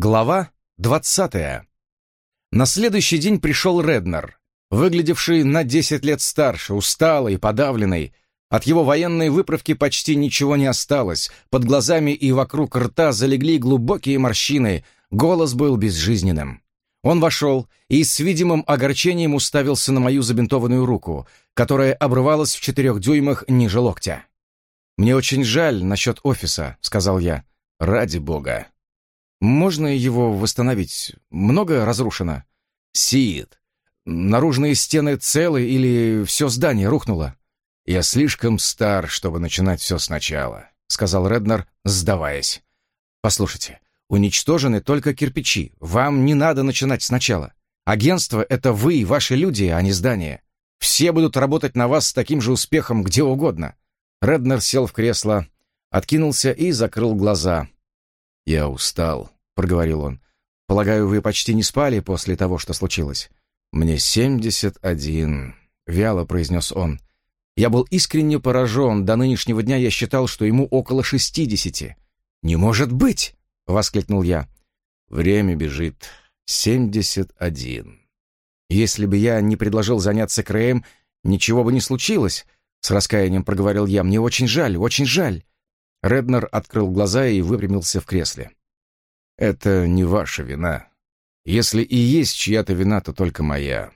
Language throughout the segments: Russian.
Глава двадцатая. На следующий день пришел Реднер, выглядевший на десять лет старше, усталый, подавленный. От его военной выправки почти ничего не осталось, под глазами и вокруг рта залегли глубокие морщины, голос был безжизненным. Он вошел и с видимым огорчением уставился на мою забинтованную руку, которая обрывалась в четырех дюймах ниже локтя. «Мне очень жаль насчет офиса», — сказал я. «Ради бога». «Можно его восстановить? Много разрушено?» «Сид. Наружные стены целы или все здание рухнуло?» «Я слишком стар, чтобы начинать все сначала», — сказал Реднер, сдаваясь. «Послушайте, уничтожены только кирпичи. Вам не надо начинать сначала. Агентство — это вы и ваши люди, а не здание. Все будут работать на вас с таким же успехом где угодно. Реднер сел в кресло, откинулся и закрыл глаза. «Я устал», — проговорил он. «Полагаю, вы почти не спали после того, что случилось?» «Мне семьдесят один», — вяло произнес он. Я был искренне поражен. До нынешнего дня я считал, что ему около шестидесяти. «Не может быть!» — воскликнул я. «Время бежит. Семьдесят один. Если бы я не предложил заняться Крэем, ничего бы не случилось. С раскаянием проговорил я. «Мне очень жаль, очень жаль». Реднер открыл глаза и выпрямился в кресле. «Это не ваша вина. Если и есть чья-то вина, то только моя.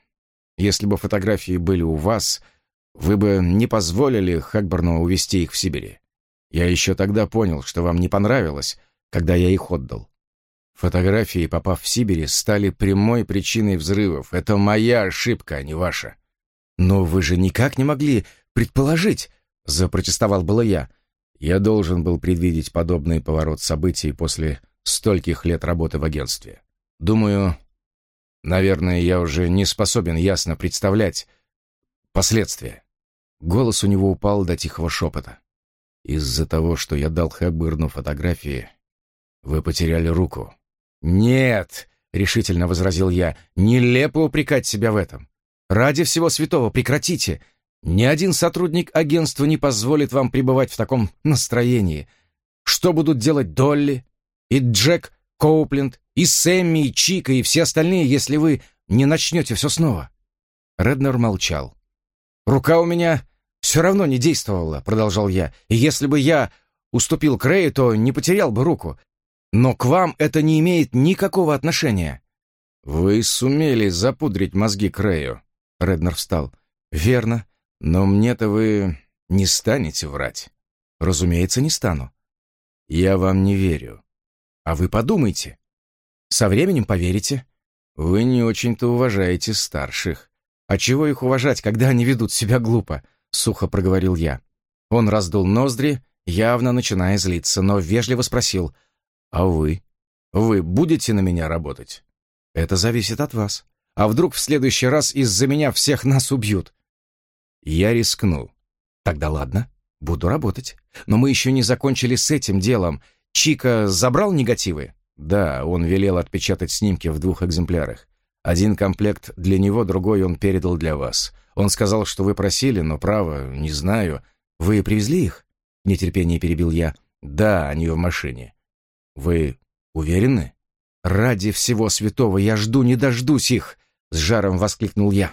Если бы фотографии были у вас, вы бы не позволили Хэкборну увезти их в Сибири. Я еще тогда понял, что вам не понравилось, когда я их отдал. Фотографии, попав в Сибири, стали прямой причиной взрывов. Это моя ошибка, а не ваша. Но вы же никак не могли предположить?» — запротестовал было я. Я должен был предвидеть подобный поворот событий после стольких лет работы в агентстве. Думаю, наверное, я уже не способен ясно представлять последствия. Голос у него упал до тихого шепота. Из-за того, что я дал Хэбберну фотографии, вы потеряли руку. «Нет!» — решительно возразил я. «Нелепо упрекать себя в этом. Ради всего святого прекратите. Ни один сотрудник агентства не позволит вам пребывать в таком настроении. Что будут делать Долли и Джек Коупленд, и Сэмми, и Чика, и все остальные, если вы не начнете все снова?» Реднер молчал. «Рука у меня все равно не действовала», — продолжал я. «И если бы я уступил Крэю, то не потерял бы руку. Но к вам это не имеет никакого отношения». «Вы сумели запудрить мозги Крэю», — Реднер встал. «Верно. Но мне-то вы не станете врать. Разумеется, не стану. Я вам не верю. А вы подумайте. Со временем поверите. Вы не очень-то уважаете старших. А чего их уважать, когда они ведут себя глупо? Сухо проговорил я. Он раздул ноздри, явно начиная злиться, но вежливо спросил. А вы? Вы будете на меня работать? Это зависит от вас. А вдруг в следующий раз из-за меня всех нас убьют? Я рискну. Тогда ладно, буду работать. Но мы еще не закончили с этим делом. Чика забрал негативы? Да, он велел отпечатать снимки в двух экземплярах. Один комплект для него, другой он передал для вас. Он сказал, что вы просили, но, право, не знаю. Вы привезли их? Нетерпение перебил я. Да, они в машине. Вы уверены? Ради всего святого я жду, не дождусь их! С жаром воскликнул я.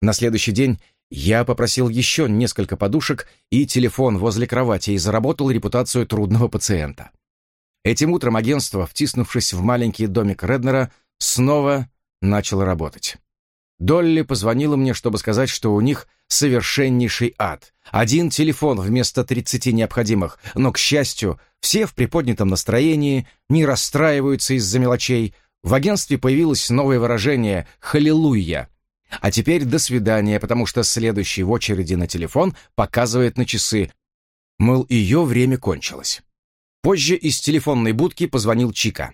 На следующий день я попросил еще несколько подушек и телефон возле кровати и заработал репутацию трудного пациента. Этим утром агентство, втиснувшись в маленький домик Реднера, снова начало работать. Долли позвонила мне, чтобы сказать, что у них совершеннейший ад. Один телефон вместо 30 необходимых, но, к счастью, все в приподнятом настроении, не расстраиваются из-за мелочей. В агентстве появилось новое выражение «Халилуйя», а теперь до свидания, потому что следующий в очереди на телефон показывает на часы. Мол, ее время кончилось. Позже из телефонной будки позвонил Чика.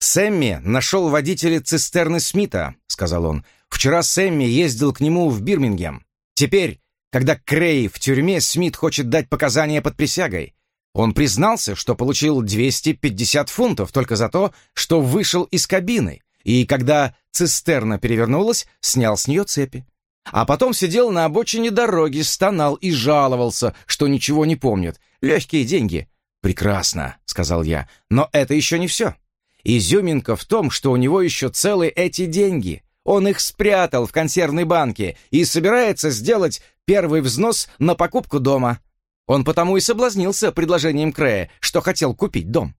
«Сэмми нашел водителя цистерны Смита», — сказал он. «Вчера Сэмми ездил к нему в Бирмингем. Теперь, когда Крей в тюрьме, Смит хочет дать показания под присягой. Он признался, что получил 250 фунтов только за то, что вышел из кабины, и когда цистерна перевернулась, снял с нее цепи. А потом сидел на обочине дороги, стонал и жаловался, что ничего не помнит. Легкие деньги. «Прекрасно», — сказал я, — «но это еще не все. Изюминка в том, что у него еще целы эти деньги. Он их спрятал в консервной банке и собирается сделать первый взнос на покупку дома. Он потому и соблазнился предложением Крэя, что хотел купить дом.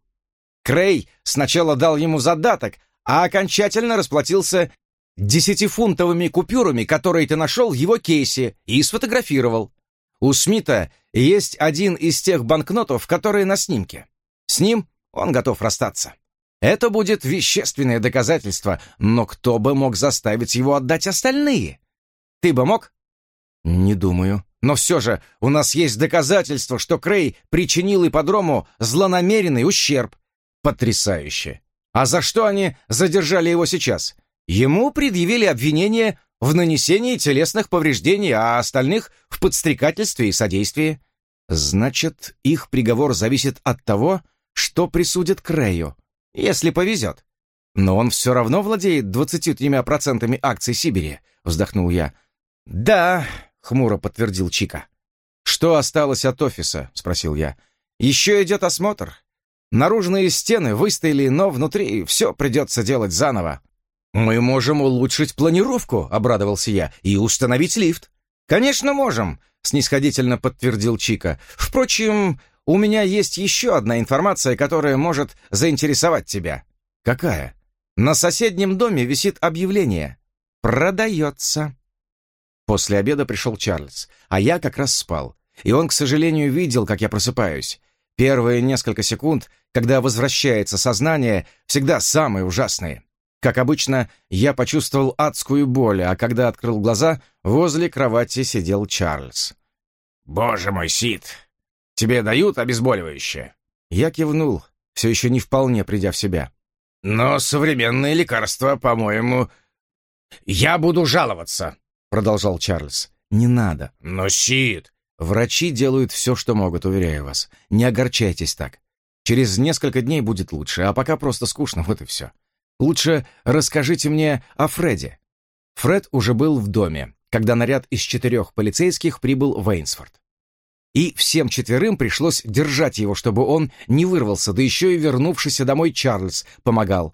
Крей сначала дал ему задаток, а окончательно расплатился десятифунтовыми купюрами, которые ты нашел в его кейсе, и сфотографировал. У Смита есть один из тех банкнотов, которые на снимке. С ним он готов расстаться. Это будет вещественное доказательство, но кто бы мог заставить его отдать остальные? Ты бы мог? Не думаю. Но все же у нас есть доказательство, что Крей причинил ипподрому злонамеренный ущерб. Потрясающе. А за что они задержали его сейчас? Ему предъявили обвинение в нанесении телесных повреждений, а остальных — в подстрекательстве и содействии. Значит, их приговор зависит от того, что присудят Крею, если повезет. Но он все равно владеет 23% акций Сибири, вздохнул я. Да, хмуро подтвердил Чика. Что осталось от офиса? спросил я. Еще идет осмотр. Наружные стены выстояли, но внутри все придется делать заново. «Мы можем улучшить планировку», — обрадовался я, — «и установить лифт». «Конечно, можем», — снисходительно подтвердил Чика. «Впрочем, у меня есть еще одна информация, которая может заинтересовать тебя». «Какая?» «На соседнем доме висит объявление. Продается». После обеда пришел Чарльз, а я как раз спал. И он, к сожалению, видел, как я просыпаюсь. Первые несколько секунд, когда возвращается сознание, всегда самые ужасные. Как обычно, я почувствовал адскую боль, а когда открыл глаза, возле кровати сидел Чарльз. «Боже мой, Сид! Тебе дают обезболивающее?» Я кивнул, все еще не вполне придя в себя. «Но современные лекарства, по-моему...» «Я буду жаловаться», — продолжал Чарльз. «Не надо». «Но, Сид, Врачи делают все, что могут, уверяю вас. Не огорчайтесь так. Через несколько дней будет лучше, а пока просто скучно, вот и все. Лучше расскажите мне о Фреде. Фред уже был в доме, когда наряд из четырех полицейских прибыл в Эйнсфорд. И всем четверым пришлось держать его, чтобы он не вырвался, да еще и вернувшийся домой Чарльз помогал.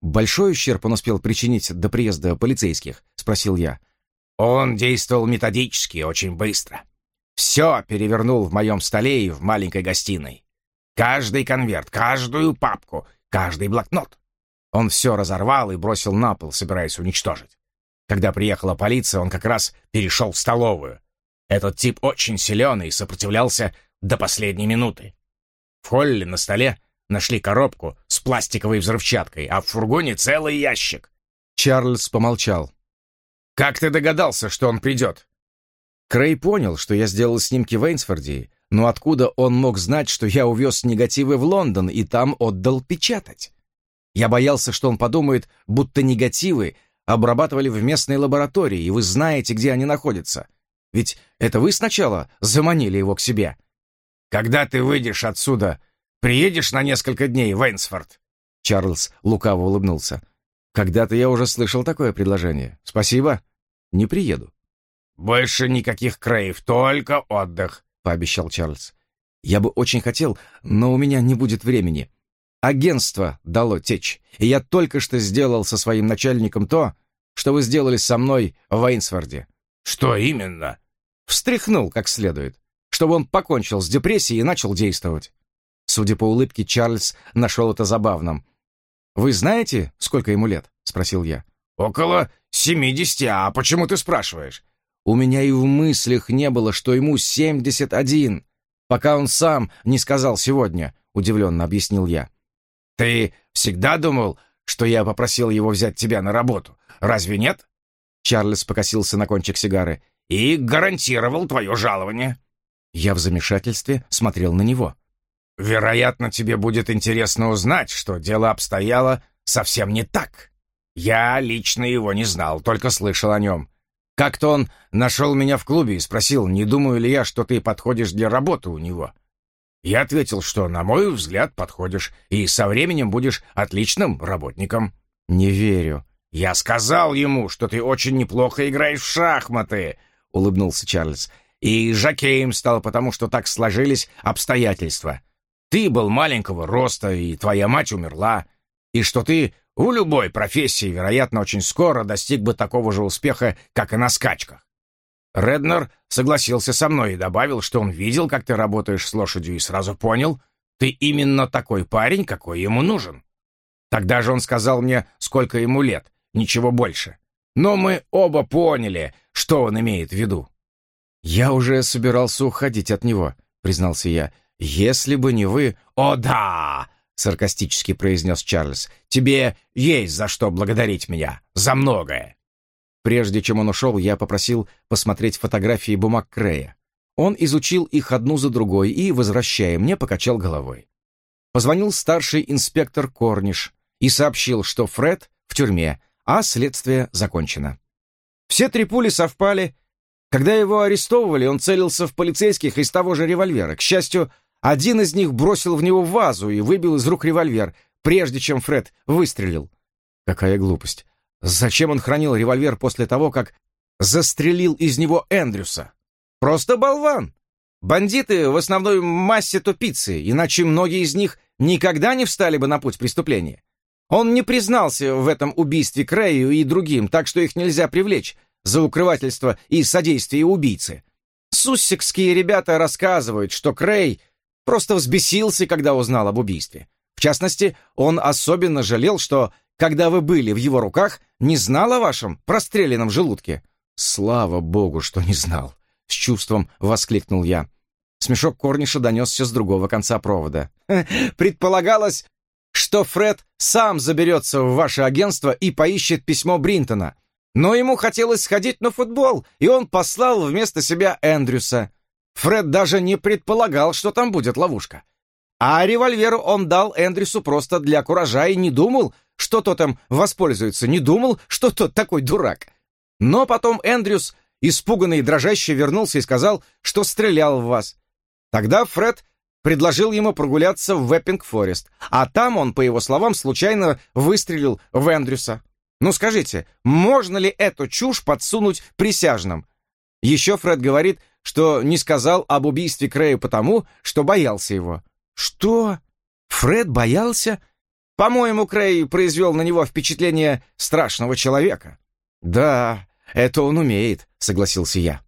«Большой ущерб он успел причинить до приезда полицейских?» — спросил я. «Он действовал методически, очень быстро. Все перевернул в моем столе и в маленькой гостиной. Каждый конверт, каждую папку, каждый блокнот. Он все разорвал и бросил на пол, собираясь уничтожить. Когда приехала полиция, он как раз перешел в столовую. Этот тип очень силен и сопротивлялся до последней минуты. В холле на столе нашли коробку с пластиковой взрывчаткой, а в фургоне целый ящик. Чарльз помолчал. «Как ты догадался, что он придет?» Крей понял, что я сделал снимки в Эйнсфорде, но откуда он мог знать, что я увез негативы в Лондон и там отдал печатать? Я боялся, что он подумает, будто негативы обрабатывали в местной лаборатории, и вы знаете, где они находятся. Ведь это вы сначала заманили его к себе. Когда ты выйдешь отсюда, приедешь на несколько дней в Эйнсфорд?» Чарльз лукаво улыбнулся. «Когда-то я уже слышал такое предложение. Спасибо. Не приеду». «Больше никаких краев, только отдых», — пообещал Чарльз. «Я бы очень хотел, но у меня не будет времени. Агентство дало течь, и я только что сделал со своим начальником то, что вы сделали со мной в Эйнсфорде». «Что именно?» «Встряхнул как следует, чтобы он покончил с депрессией и начал действовать». Судя по улыбке, Чарльз нашел это забавным. «Вы знаете, сколько ему лет?» — спросил я. «Около семидесяти. А почему ты спрашиваешь?» У меня и в мыслях не было, что ему 71, пока он сам не сказал сегодня, удивленно объяснил я. Ты всегда думал, что я попросил его взять тебя на работу? Разве нет? Чарльз покосился на кончик сигары. И гарантировал твое жалование. Я в замешательстве смотрел на него. Вероятно, тебе будет интересно узнать, что дело обстояло совсем не так. Я лично его не знал, только слышал о нем. Как-то он нашел меня в клубе и спросил, не думаю ли я, что ты подходишь для работы у него. Я ответил, что, на мой взгляд, подходишь, и со временем будешь отличным работником. Не верю. Я сказал ему, что ты очень неплохо играешь в шахматы, улыбнулся Чарльз. И жокеем стал, потому что так сложились обстоятельства. Ты был маленького роста, и твоя мать умерла. И что ты у любой профессии, вероятно, очень скоро достиг бы такого же успеха, как и на скачках. Реднер согласился со мной и добавил, что он видел, как ты работаешь с лошадью, и сразу понял, ты именно такой парень, какой ему нужен. Тогда же он сказал мне, сколько ему лет, ничего больше. Но мы оба поняли, что он имеет в виду. «Я уже собирался уходить от него», — признался я. «Если бы не вы...» «О да!» — саркастически произнес Чарльз. «Тебе есть за что благодарить меня. За многое». Прежде чем он ушел, я попросил посмотреть фотографии бумаг Крея. Он изучил их одну за другой и, возвращая мне, покачал головой. Позвонил старший инспектор Корниш и сообщил, что Фред в тюрьме, а следствие закончено. Все три пули совпали. Когда его арестовывали, он целился в полицейских из того же револьвера. К счастью, один из них бросил в него вазу и выбил из рук револьвер, прежде чем Фред выстрелил. Какая глупость. Зачем он хранил револьвер после того, как застрелил из него Эндрюса? Просто болван. Бандиты в основной массе тупицы, иначе многие из них никогда не встали бы на путь преступления. Он не признался в этом убийстве Крэю и другим, так что их нельзя привлечь за укрывательство и содействие убийце. Суссекские ребята рассказывают, что Крей просто взбесился, когда узнал об убийстве. В частности, он особенно жалел, что, когда вы были в его руках, не знал о вашем простреленном желудке. «Слава богу, что не знал!» — с чувством воскликнул я. Смешок Корниша донесся с другого конца провода. «Предполагалось, что Фред сам заберется в ваше агентство и поищет письмо Бринтона. Но ему хотелось сходить на футбол, и он послал вместо себя Эндрюса. Фред даже не предполагал, что там будет ловушка. А револьвер он дал Эндрюсу просто для куража и не думал, что тот им воспользуется, не думал, что тот такой дурак. Но потом Эндрюс, испуганный и дрожащий, вернулся и сказал, что стрелял в вас. Тогда Фред предложил ему прогуляться в Веппинг-Форест, а там он, по его словам, случайно выстрелил в Эндрюса. Ну скажите, можно ли эту чушь подсунуть присяжным? Еще Фред говорит, что не сказал об убийстве Крэя потому, что боялся его. Что? Фред боялся? По-моему, Крей произвел на него впечатление страшного человека. Да, это он умеет, согласился я.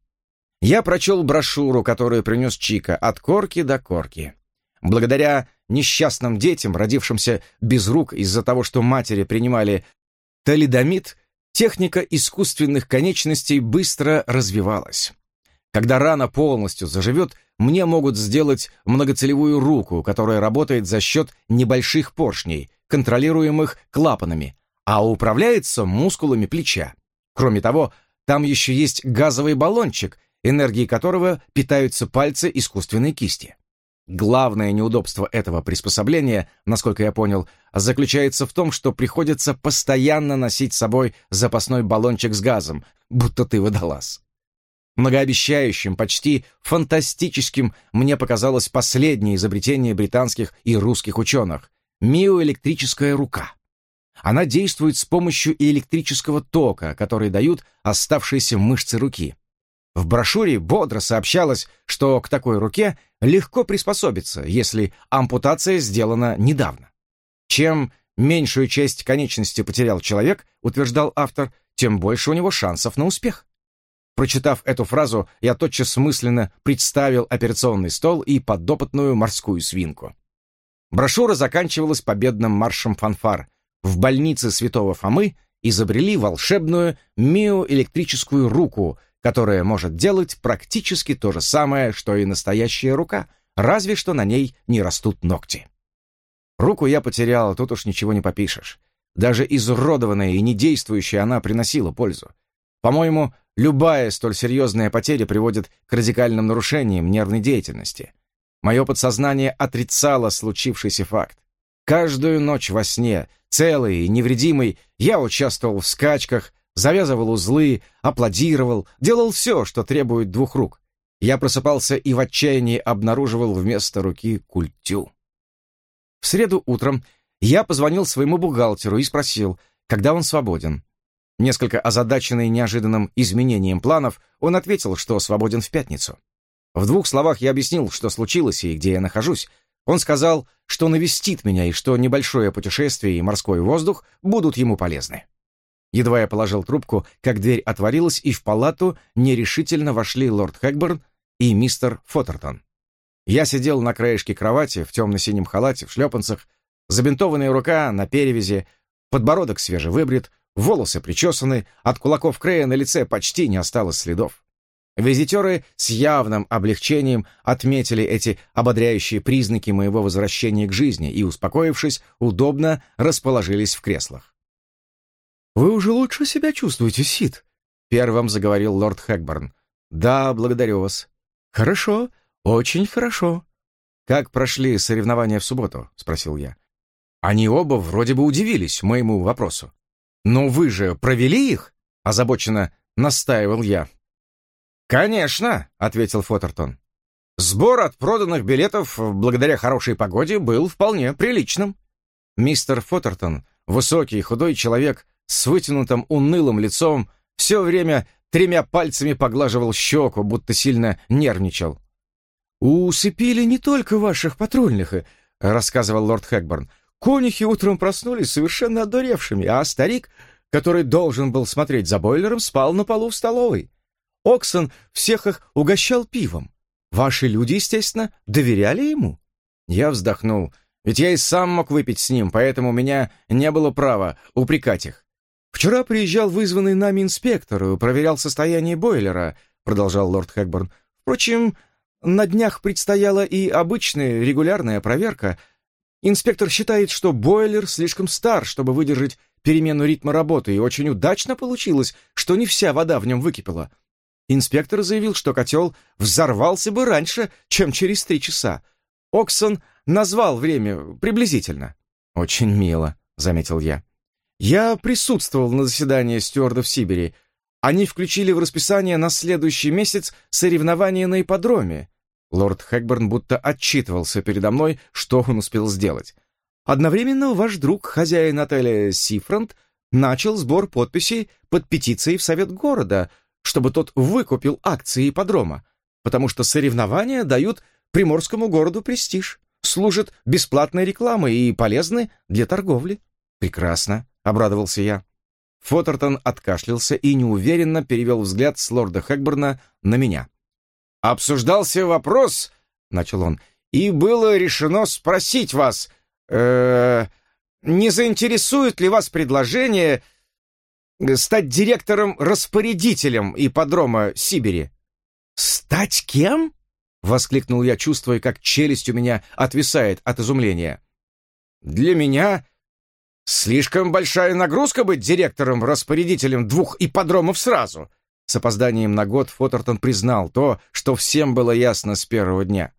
Я прочел брошюру, которую принес Чика, от корки до корки. Благодаря несчастным детям, родившимся без рук из-за того, что матери принимали талидомид, техника искусственных конечностей быстро развивалась. Когда рана полностью заживет, мне могут сделать многоцелевую руку, которая работает за счет небольших поршней, контролируемых клапанами, а управляется мускулами плеча. Кроме того, там еще есть газовый баллончик, энергией которого питаются пальцы искусственной кисти. Главное неудобство этого приспособления, насколько я понял, заключается в том, что приходится постоянно носить с собой запасной баллончик с газом, будто ты водолаз. Многообещающим, почти фантастическим мне показалось последнее изобретение британских и русских ученых — миоэлектрическая рука. Она действует с помощью электрического тока, который дают оставшиеся мышцы руки. В брошюре бодро сообщалось, что к такой руке легко приспособиться, если ампутация сделана недавно. Чем меньшую часть конечности потерял человек, утверждал автор, тем больше у него шансов на успех. Прочитав эту фразу, я тотчас мысленно представил операционный стол и подопытную морскую свинку. Брошюра заканчивалась победным маршем фанфар. В больнице Святого Фомы изобрели волшебную миоэлектрическую руку — которая может делать практически то же самое, что и настоящая рука, разве что на ней не растут ногти. Руку я потерял, тут уж ничего не попишешь. Даже изуродованная и недействующая она приносила пользу. По-моему, любая столь серьезная потеря приводит к радикальным нарушениям нервной деятельности. Мое подсознание отрицало случившийся факт. Каждую ночь во сне, целый и невредимый, я участвовал в скачках, завязывал узлы, аплодировал, делал все, что требует двух рук. Я просыпался и в отчаянии обнаруживал вместо руки культю. В среду утром я позвонил своему бухгалтеру и спросил, когда он свободен. Несколько озадаченный неожиданным изменением планов, он ответил, что свободен в пятницу. В двух словах я объяснил, что случилось и где я нахожусь. Он сказал, что навестит меня и что небольшое путешествие и морской воздух будут ему полезны. Едва я положил трубку, как дверь отворилась, и в палату нерешительно вошли лорд Хэкберн и мистер Фоттертон. Я сидел на краешке кровати в темно-синем халате, в шлепанцах, забинтованная рука на перевязи, подбородок свежевыбрит, волосы причесаны, от кулаков Крея на лице почти не осталось следов. Визитеры с явным облегчением отметили эти ободряющие признаки моего возвращения к жизни и, успокоившись, удобно расположились в креслах. «Вы уже лучше себя чувствуете, Сид?» — первым заговорил лорд Хэкборн. «Да, благодарю вас». «Хорошо, очень хорошо». «Как прошли соревнования в субботу?» — спросил я. Они оба вроде бы удивились моему вопросу. «Но вы же провели их?» — озабоченно настаивал я. «Конечно», — ответил Фотертон. «Сбор от проданных билетов благодаря хорошей погоде был вполне приличным». Мистер Фотертон, высокий худой человек с вытянутым унылым лицом, все время тремя пальцами поглаживал щеку, будто сильно нервничал. «Усыпили не только ваших патрульных», — рассказывал лорд Хэкборн. «Конюхи утром проснулись совершенно одуревшими, а старик, который должен был смотреть за бойлером, спал на полу в столовой. Оксон всех их угощал пивом. Ваши люди, естественно, доверяли ему?» Я вздохнул, ведь я и сам мог выпить с ним, поэтому у меня не было права упрекать их. «Вчера приезжал вызванный нами инспектор и проверял состояние бойлера», продолжал лорд Хэкборн. «Впрочем, на днях предстояла и обычная регулярная проверка. Инспектор считает, что бойлер слишком стар, чтобы выдержать перемену ритма работы, и очень удачно получилось, что не вся вода в нем выкипела. Инспектор заявил, что котел взорвался бы раньше, чем через три часа. Оксон назвал время приблизительно. «Очень мило», — заметил я. Я присутствовал на заседании стюардов Сибири. Они включили в расписание на следующий месяц соревнования на ипподроме. Лорд Хэкберн будто отчитывался передо мной, что он успел сделать. Одновременно ваш друг, хозяин отеля «Seafront», начал сбор подписей под петицией в Совет города, чтобы тот выкупил акции ипподрома, потому что соревнования дают приморскому городу престиж, служат бесплатной рекламой и полезны для торговли. Прекрасно. — обрадовался я. Фотертон откашлялся и неуверенно перевел взгляд с лорда Хэкберна на меня. «Обсуждался вопрос», — начал он, — «и было решено спросить вас, э, не заинтересует ли вас предложение стать директором-распорядителем ипподрома Сибири?» «Стать кем?» — воскликнул я, чувствуя, как челюсть у меня отвисает от изумления. «Для меня Слишком большая нагрузка быть директором-распорядителем двух ипподромов сразу. С опозданием на год Фотертон признал то, что всем было ясно с первого дня.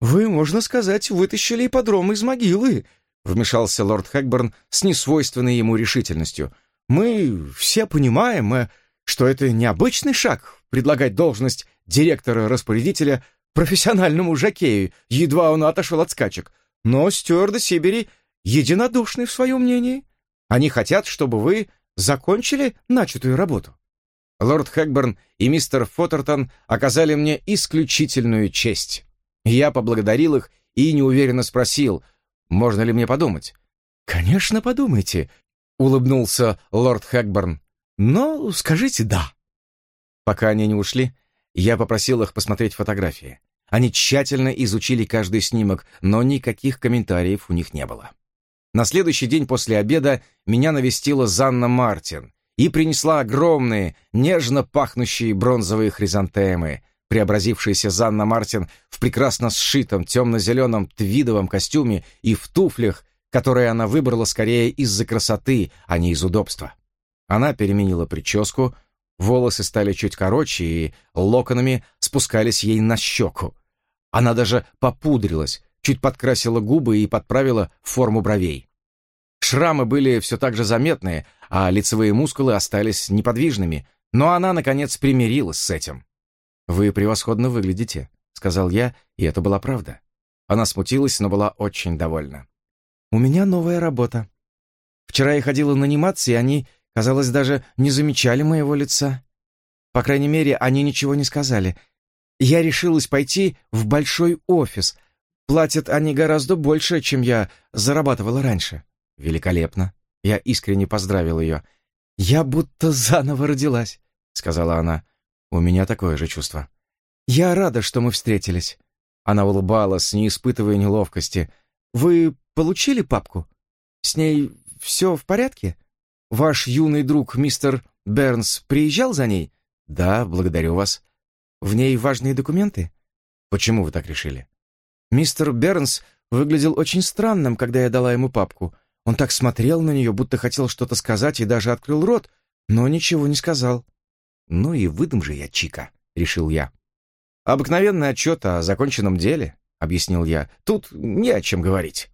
«Вы, можно сказать, вытащили ипподром из могилы», — вмешался лорд Хэкберн с несвойственной ему решительностью. «Мы все понимаем, э, что это необычный шаг — предлагать должность директора-распорядителя профессиональному жокею, едва он отошел от скачек. Но стюарды Сибири единодушны в своем мнении. Они хотят, чтобы вы закончили начатую работу. Лорд Хэкберн и мистер Фоттертон оказали мне исключительную честь. Я поблагодарил их и неуверенно спросил, можно ли мне подумать. «Конечно, подумайте», — улыбнулся лорд Хэкберн. «Но скажите «да». Пока они не ушли, я попросил их посмотреть фотографии. Они тщательно изучили каждый снимок, но никаких комментариев у них не было. На следующий день после обеда меня навестила Занна Мартин и принесла огромные, нежно пахнущие бронзовые хризантемы. Преобразившаяся Занна Мартин в прекрасно сшитом темно-зеленом твидовом костюме и в туфлях, которые она выбрала скорее из-за красоты, а не из удобства. Она переменила прическу, волосы стали чуть короче и локонами спускались ей на щеку. Она даже попудрилась, чуть подкрасила губы и подправила форму бровей. Шрамы были все так же заметные, а лицевые мускулы остались неподвижными, но она, наконец, примирилась с этим. «Вы превосходно выглядите», — сказал я, и это была правда. Она смутилась, но была очень довольна. «У меня новая работа. Вчера я ходила наниматься, и они, казалось, даже не замечали моего лица. По крайней мере, они ничего не сказали. Я решилась пойти в большой офис — Платят они гораздо больше, чем я зарабатывала раньше». «Великолепно». Я искренне поздравил ее. «Я будто заново родилась», — сказала она. «У меня такое же чувство». «Я рада, что мы встретились». Она улыбалась, не испытывая неловкости. «Вы получили папку? С ней все в порядке? Ваш юный друг, мистер Бернс, приезжал за ней?» «Да, благодарю вас». «В ней важные документы?» «Почему вы так решили?» «Мистер Бернс выглядел очень странным, когда я дала ему папку. Он так смотрел на нее, будто хотел что-то сказать и даже открыл рот, но ничего не сказал». «Ну и выдам же я Чика», — решил я. «Обыкновенный отчет о законченном деле», — объяснил я. «Тут не о чем говорить».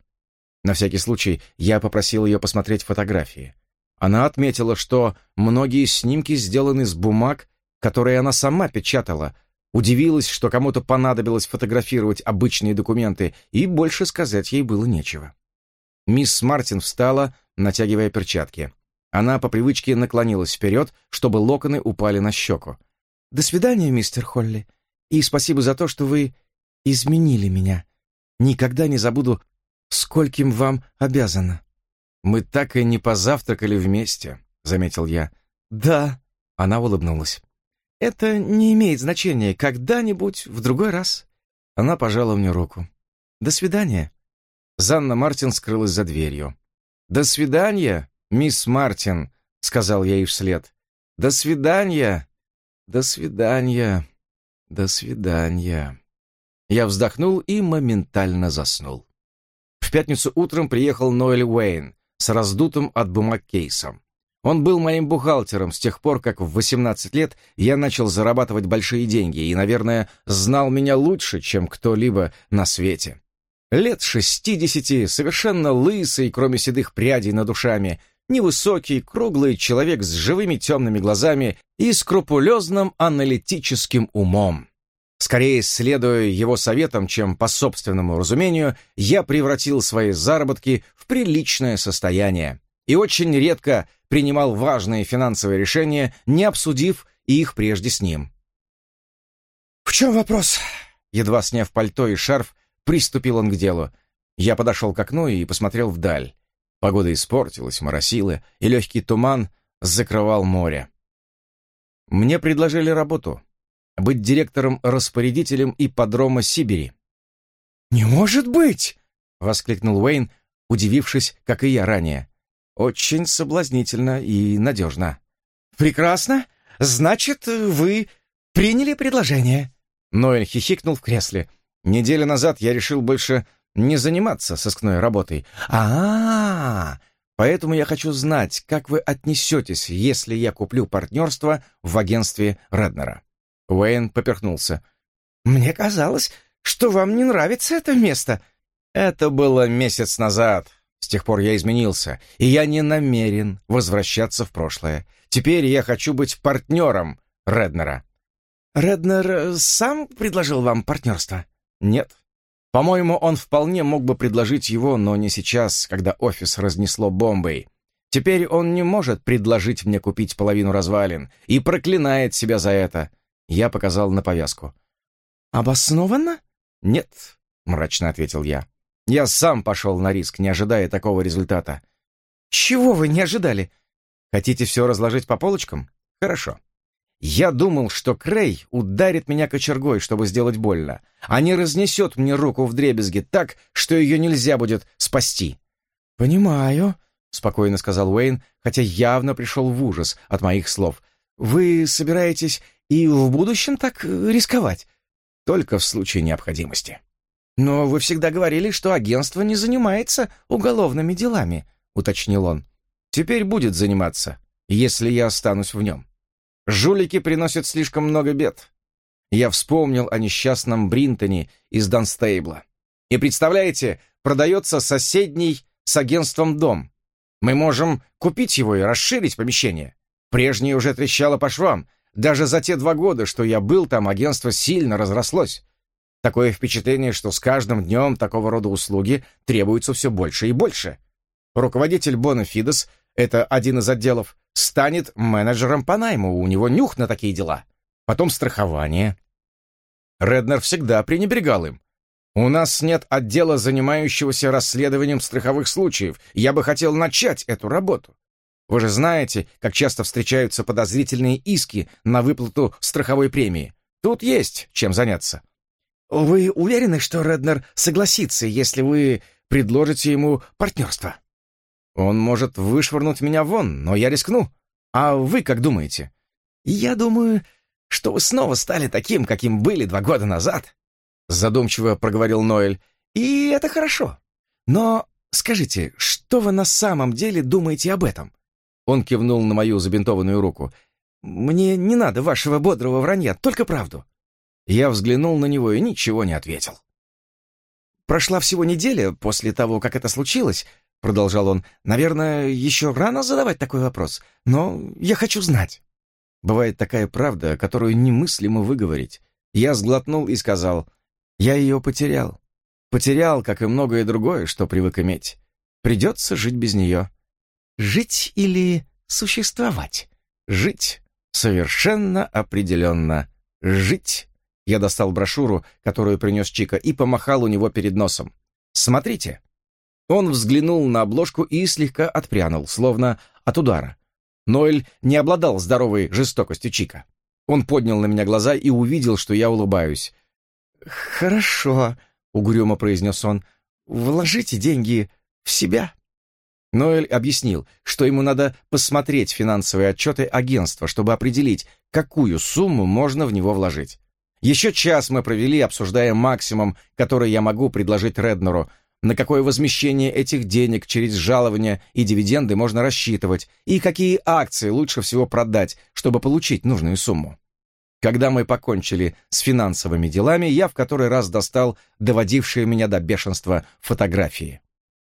На всякий случай я попросил ее посмотреть фотографии. Она отметила, что многие снимки сделаны с бумаг, которые она сама печатала, удивилась, что кому-то понадобилось фотографировать обычные документы, и больше сказать ей было нечего. Мисс Мартин встала, натягивая перчатки. Она по привычке наклонилась вперед, чтобы локоны упали на щеку. «До свидания, мистер Холли, и спасибо за то, что вы изменили меня. Никогда не забуду, скольким вам обязана». «Мы так и не позавтракали вместе», — заметил я. «Да», — она улыбнулась. «Это не имеет значения. Когда-нибудь, в другой раз». Она пожала мне руку. «До свидания». Занна Мартин скрылась за дверью. «До свидания, мисс Мартин», — сказал я ей вслед. «До свидания, до свидания, до свидания». Я вздохнул и моментально заснул. В пятницу утром приехал Ноэль Уэйн с раздутым от бумаг кейсом. Он был моим бухгалтером с тех пор, как в 18 лет я начал зарабатывать большие деньги и, наверное, знал меня лучше, чем кто-либо на свете. Лет шестидесяти, совершенно лысый, кроме седых прядей над ушами, невысокий, круглый человек с живыми темными глазами и скрупулезным аналитическим умом. Скорее, следуя его советам, чем по собственному разумению, я превратил свои заработки в приличное состояние и очень редко принимал важные финансовые решения, не обсудив их прежде с ним. «В чем вопрос?» Едва сняв пальто и шарф, приступил он к делу. Я подошел к окну и посмотрел вдаль. Погода испортилась, моросила, и легкий туман закрывал море. Мне предложили работу быть директором-распорядителем ипподрома Сибири. «Не может быть!» — воскликнул Уэйн, удивившись, как и я ранее. «Очень соблазнительно и надежно». «Прекрасно! Значит, вы приняли предложение?» Ноэль хихикнул в кресле. «Неделю назад я решил больше не заниматься сыскной работой. а, -а, -а Поэтому я хочу знать, как вы отнесетесь, если я куплю партнерство в агентстве Реднера». Уэйн поперхнулся. «Мне казалось, что вам не нравится это место». «Это было месяц назад. С тех пор я изменился, и я не намерен возвращаться в прошлое. Теперь я хочу быть партнером Реднера». «Реднер сам предложил вам партнерство?» «Нет. По-моему, он вполне мог бы предложить его, но не сейчас, когда офис разнесло бомбой. Теперь он не может предложить мне купить половину развалин и проклинает себя за это. Я показал на повязку. «Обоснованно?» «Нет», — мрачно ответил я. «Я сам пошел на риск, не ожидая такого результата». «Чего вы не ожидали?» «Хотите все разложить по полочкам? Хорошо. Я думал, что Крей ударит меня кочергой, чтобы сделать больно, а не разнесет мне руку в дребезги так, что ее нельзя будет спасти». «Понимаю», — спокойно сказал Уэйн, хотя явно пришел в ужас от моих слов. «Вы собираетесь и в будущем так рисковать. Только в случае необходимости. Но вы всегда говорили, что агентство не занимается уголовными делами, уточнил он. Теперь будет заниматься, если я останусь в нем. Жулики приносят слишком много бед. Я вспомнил о несчастном Бринтоне из Данстейбла. И представляете, продается соседний с агентством дом. Мы можем купить его и расширить помещение. Прежнее уже трещало по швам, даже за те два года, что я был там, агентство сильно разрослось. Такое впечатление, что с каждым днем такого рода услуги требуется все больше и больше. Руководитель Бона Фидес, это один из отделов, станет менеджером по найму, у него нюх на такие дела. Потом страхование. Реднер всегда пренебрегал им. «У нас нет отдела, занимающегося расследованием страховых случаев. Я бы хотел начать эту работу. Вы же знаете, как часто встречаются подозрительные иски на выплату страховой премии. Тут есть чем заняться». «Вы уверены, что Реднер согласится, если вы предложите ему партнерство?» «Он может вышвырнуть меня вон, но я рискну. А вы как думаете?» «Я думаю, что вы снова стали таким, каким были два года назад», — задумчиво проговорил Ноэль. «И это хорошо. Но скажите, что вы на самом деле думаете об этом?» Он кивнул на мою забинтованную руку. «Мне не надо вашего бодрого вранья, только правду». Я взглянул на него и ничего не ответил. «Прошла всего неделя после того, как это случилось», — продолжал он. «Наверное, еще рано задавать такой вопрос, но я хочу знать». Бывает такая правда, которую немыслимо выговорить. Я сглотнул и сказал, «Я ее потерял. Потерял, как и многое другое, что привык иметь. Придется жить без нее». «Жить или существовать?» «Жить. Совершенно определенно. Жить». Я достал брошюру, которую принес Чика, и помахал у него перед носом. «Смотрите». Он взглянул на обложку и слегка отпрянул, словно от удара. Ноэль не обладал здоровой жестокостью Чика. Он поднял на меня глаза и увидел, что я улыбаюсь. «Хорошо», — угрюмо произнес он, — «вложите деньги в себя». Ноэль объяснил, что ему надо посмотреть финансовые отчеты агентства, чтобы определить, какую сумму можно в него вложить. Еще час мы провели, обсуждая максимум, который я могу предложить Реднеру, на какое возмещение этих денег через жалования и дивиденды можно рассчитывать, и какие акции лучше всего продать, чтобы получить нужную сумму. Когда мы покончили с финансовыми делами, я в который раз достал доводившие меня до бешенства фотографии.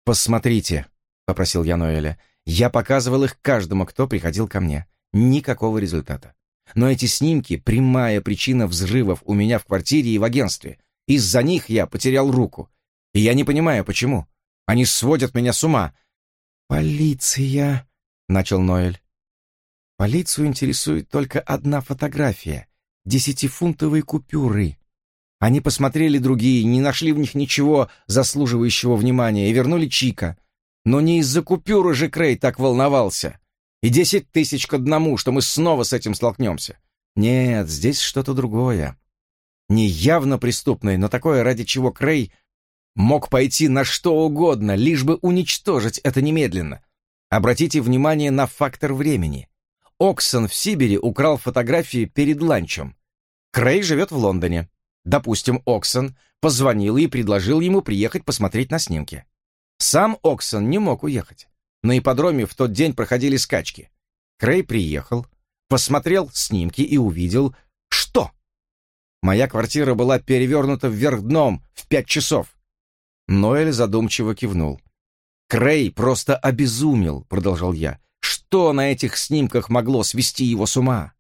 «Посмотрите», — попросил я Ноэля. Я показывал их каждому, кто приходил ко мне. Никакого результата. Но эти снимки — прямая причина взрывов у меня в квартире и в агентстве. Из-за них я потерял руку. И я не понимаю, почему. Они сводят меня с ума. «Полиция», — начал Ноэль. «Полицию интересует только одна фотография — десятифунтовые купюры. Они посмотрели другие, не нашли в них ничего заслуживающего внимания и вернули Чика. Но не из-за купюры же Крей так волновался. И десять тысяч к одному, что мы снова с этим столкнемся. Нет, здесь что-то другое. Не явно преступное, но такое, ради чего Крей мог пойти на что угодно, лишь бы уничтожить это немедленно. Обратите внимание на фактор времени. Оксон в Сибири украл фотографии перед ланчем. Крей живет в Лондоне. Допустим, Оксон позвонил и предложил ему приехать посмотреть на снимки. Сам Оксон не мог уехать. На ипподроме в тот день проходили скачки. Крей приехал, посмотрел снимки и увидел, что? Моя квартира была перевернута вверх дном в пять часов. Ноэль задумчиво кивнул. «Крей просто обезумел», — продолжал я. «Что на этих снимках могло свести его с ума?»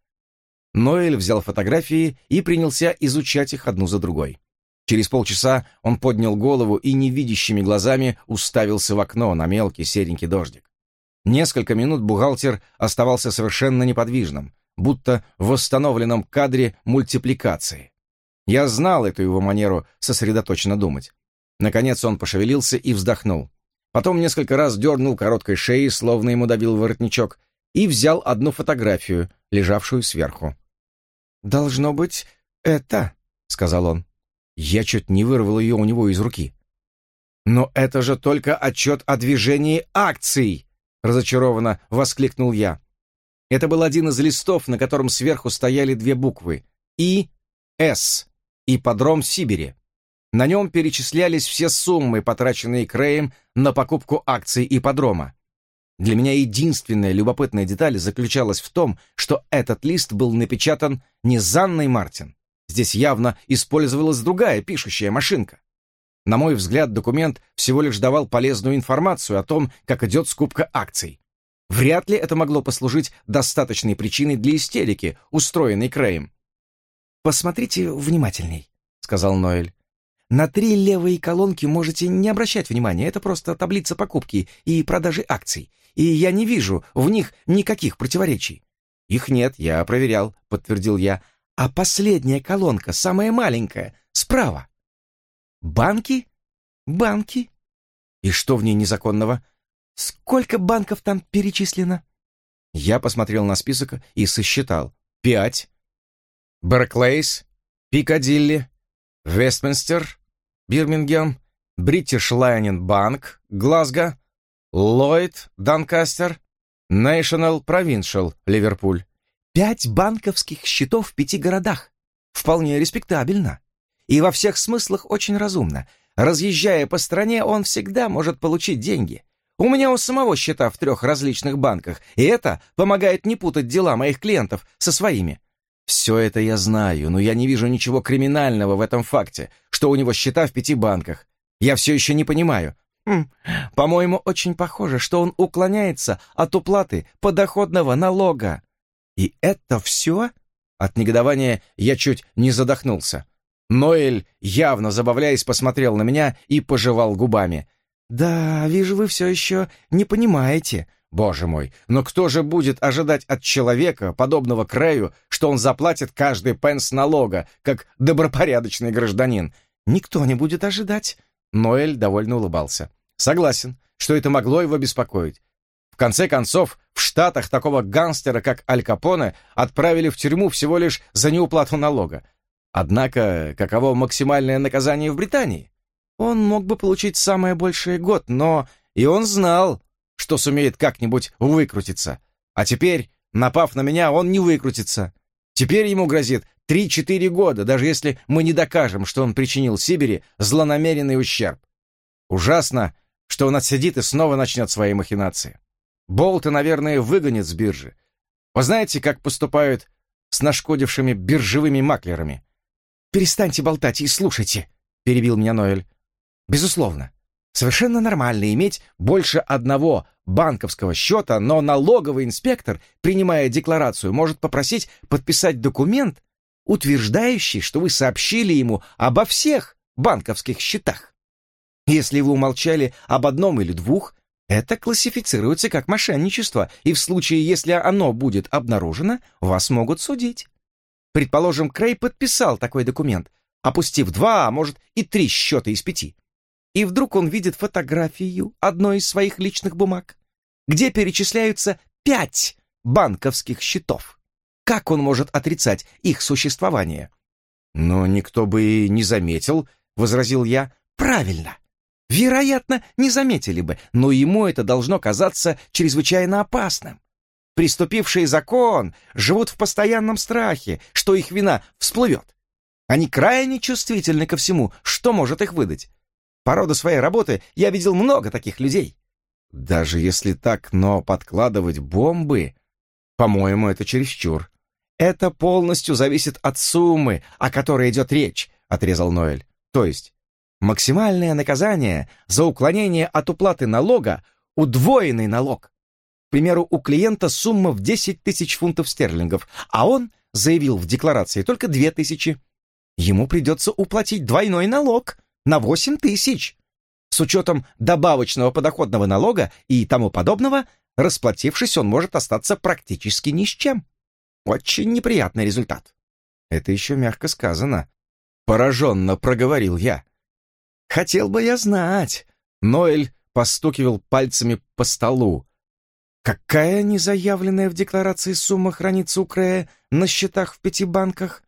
Ноэль взял фотографии и принялся изучать их одну за другой. Через полчаса он поднял голову и невидящими глазами уставился в окно на мелкий серенький дождик. Несколько минут бухгалтер оставался совершенно неподвижным, будто в восстановленном кадре мультипликации. Я знал эту его манеру сосредоточенно думать. Наконец он пошевелился и вздохнул. Потом несколько раз дернул короткой шеей, словно ему давил воротничок, и взял одну фотографию, лежавшую сверху. «Должно быть, это», — сказал он. Я чуть не вырвал ее у него из руки. «Но это же только отчет о движении акций!» — разочарованно воскликнул я. Это был один из листов, на котором сверху стояли две буквы — И, С, и подром Сибири. На нем перечислялись все суммы, потраченные Креем на покупку акций ипподрома. Для меня единственная любопытная деталь заключалась в том, что этот лист был напечатан не Занной Мартин. Здесь явно использовалась другая пишущая машинка. На мой взгляд, документ всего лишь давал полезную информацию о том, как идет скупка акций. Вряд ли это могло послужить достаточной причиной для истерики, устроенной Креем. «Посмотрите внимательней», — сказал Ноэль. На три левые колонки можете не обращать внимания, это просто таблица покупки и продажи акций, и я не вижу в них никаких противоречий. Их нет, я проверял, подтвердил я. А последняя колонка, самая маленькая, справа. Банки? Банки? И что в ней незаконного? Сколько банков там перечислено? Я посмотрел на список и сосчитал. Пять. Barclays, Пикадилли, Вестминстер, Бирмингем, British Linen Bank, Глазго, Ллойд, Донкастер, National Provincial, Ливерпуль. Пять банковских счетов в пяти городах. Вполне респектабельно. И во всех смыслах очень разумно. Разъезжая по стране, он всегда может получить деньги. У меня у самого счета в трех различных банках, и это помогает не путать дела моих клиентов со своими. Все это я знаю, но я не вижу ничего криминального в этом факте, что у него счета в пяти банках. Я все еще не понимаю. Хм, по-моему, очень похоже, что он уклоняется от уплаты подоходного налога. И это все? От негодования я чуть не задохнулся. Ноэль, явно забавляясь, посмотрел на меня и пожевал губами. «Да, вижу, вы все еще не понимаете. Боже мой, но кто же будет ожидать от человека, подобного краю, что он заплатит каждый пенс налога, как добропорядочный гражданин? Никто не будет ожидать». Ноэль довольно улыбался. «Согласен, что это могло его беспокоить. В конце концов, в Штатах такого гангстера, как Аль Капоне, отправили в тюрьму всего лишь за неуплату налога. Однако, каково максимальное наказание в Британии? Он мог бы получить самое большее год, но и он знал, что сумеет как-нибудь выкрутиться. А теперь, напав на меня, он не выкрутится. Теперь ему грозит 3-4 года, даже если мы не докажем, что он причинил Сибири злонамеренный ущерб. Ужасно, что он отсидит и снова начнет свои махинации. Болта, наверное, выгонит с биржи. Вы знаете, как поступают с нашкодившими биржевыми маклерами? «Перестаньте болтать и слушайте», — перебил меня Ноэль. «Безусловно, совершенно нормально иметь больше одного банковского счета, но налоговый инспектор, принимая декларацию, может попросить подписать документ, утверждающий, что вы сообщили ему обо всех банковских счетах. Если вы умолчали об одном или двух, это классифицируется как мошенничество, и в случае, если оно будет обнаружено, вас могут судить. Предположим, Крей подписал такой документ, опустив два, а может и три счета из пяти. И вдруг он видит фотографию одной из своих личных бумаг, где перечисляются пять банковских счетов. Как он может отрицать их существование? «Но никто бы и не заметил», — возразил я. «Правильно. Вероятно, не заметили бы, но ему это должно казаться чрезвычайно опасным. Приступившие закон живут в постоянном страхе, что их вина всплывет. Они крайне чувствительны ко всему, что может их выдать. По роду своей работы я видел много таких людей. Даже если так, но подкладывать бомбы, по-моему, это чересчур. Это полностью зависит от суммы, о которой идет речь, отрезал Ноэль. То есть максимальное наказание за уклонение от уплаты налога – удвоенный налог примеру, у клиента сумма в 10 тысяч фунтов стерлингов, а он заявил в декларации только 2 тысячи. Ему придется уплатить двойной налог на 8 тысяч. С учетом добавочного подоходного налога и тому подобного, расплатившись, он может остаться практически ни с чем. Очень неприятный результат. Это еще мягко сказано. Пораженно проговорил я. Хотел бы я знать. Ноэль постукивал пальцами по столу. Какая незаявленная в декларации сумма хранится у Крея на счетах в пяти банках?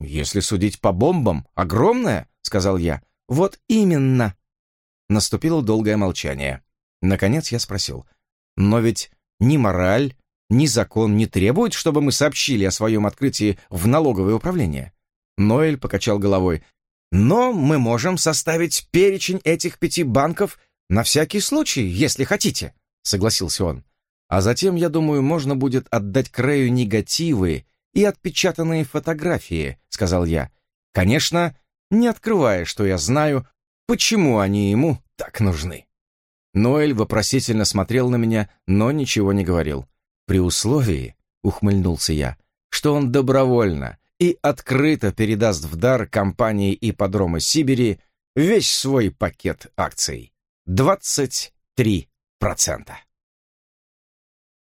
Если судить по бомбам, огромная, сказал я. Вот именно. Наступило долгое молчание. Наконец я спросил. Но ведь ни мораль, ни закон не требуют, чтобы мы сообщили о своем открытии в налоговое управление. Ноэль покачал головой. Но мы можем составить перечень этих пяти банков на всякий случай, если хотите, согласился он. А затем, я думаю, можно будет отдать Крею негативы и отпечатанные фотографии, сказал я. Конечно, не открывая, что я знаю, почему они ему так нужны. Ноэль вопросительно смотрел на меня, но ничего не говорил. При условии, ухмыльнулся я, что он добровольно и открыто передаст в дар компании ипподрома Сибири весь свой пакет акций. 23%.